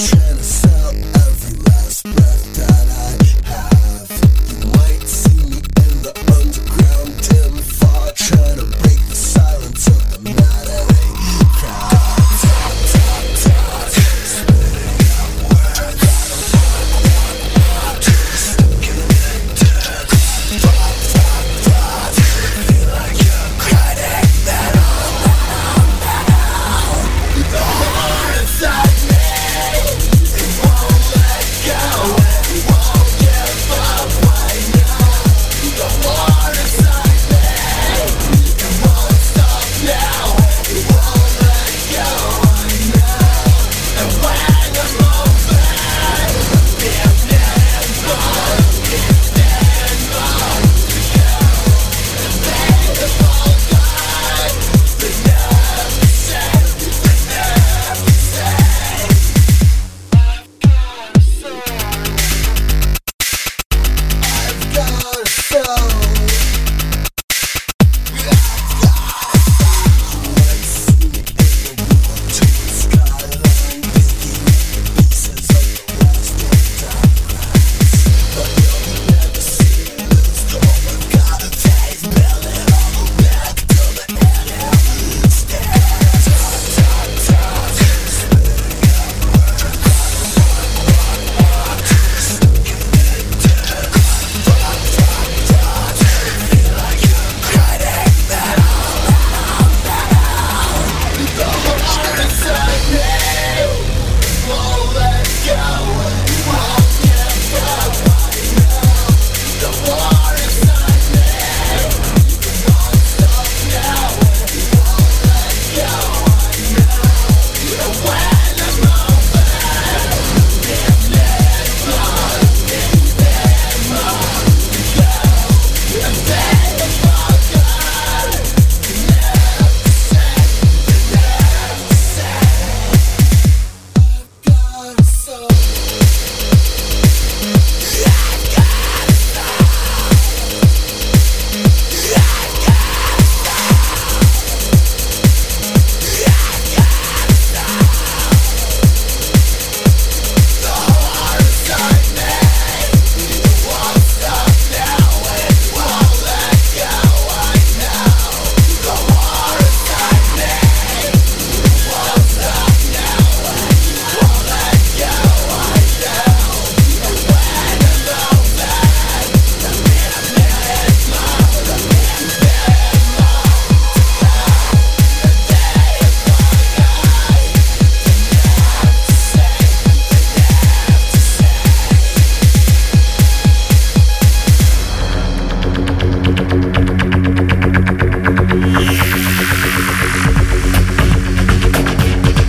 Tennessee.